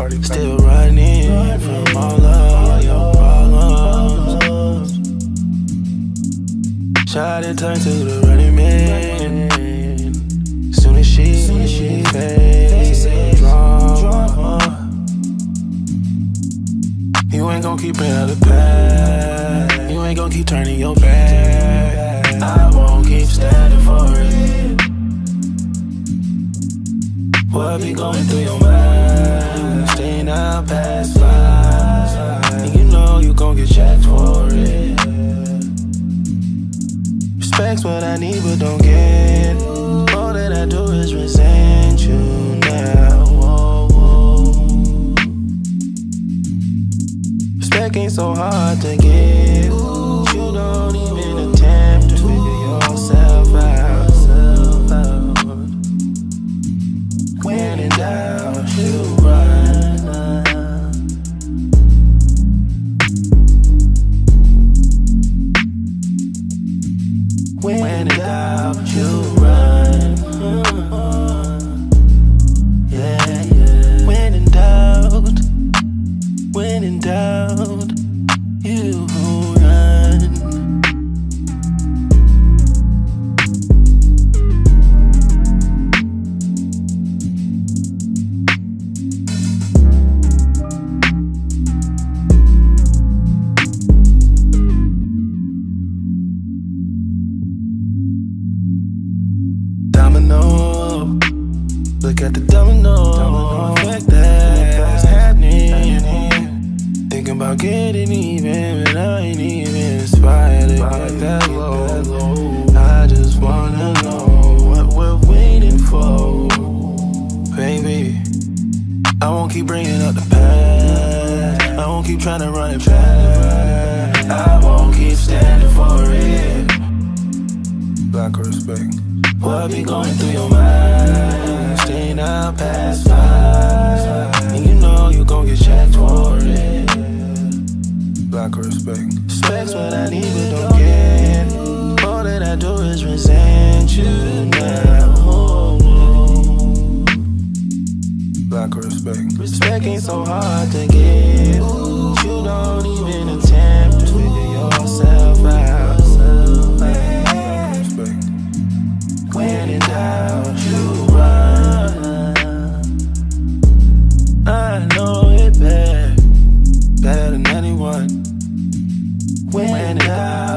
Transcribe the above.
Cardi. Still running from all of your problems. Shot and turn to the running man. Soon as she, Soon as she faces drama, you ain't gon' keep it out the past. You ain't gon' keep turning your back. I won't keep standing for it. What be going through your mind? Respect's what I need, but don't get. All that I do is resent you now. Whoa, whoa. Respect ain't so hard to get. In doubt, you run. Yeah, yeah. When in doubt, when in doubt, you look at the domino, effect that's happening. Thinking about getting even, but I ain't even inspired to get that low. I just wanna know what we're waiting for, baby. I won't keep bringing up the past. I won't keep trying to run it back. I won't keep standing for it. Lack of respect. What be going through your mind? Staying out past five. And you know you gon' get checked for it. Lack of respect. Respect's what I need, but don't get. All that I do is resent you now. Lack of respect. Respect ain't so hard to get. You don't even attempt to figure yourself out. It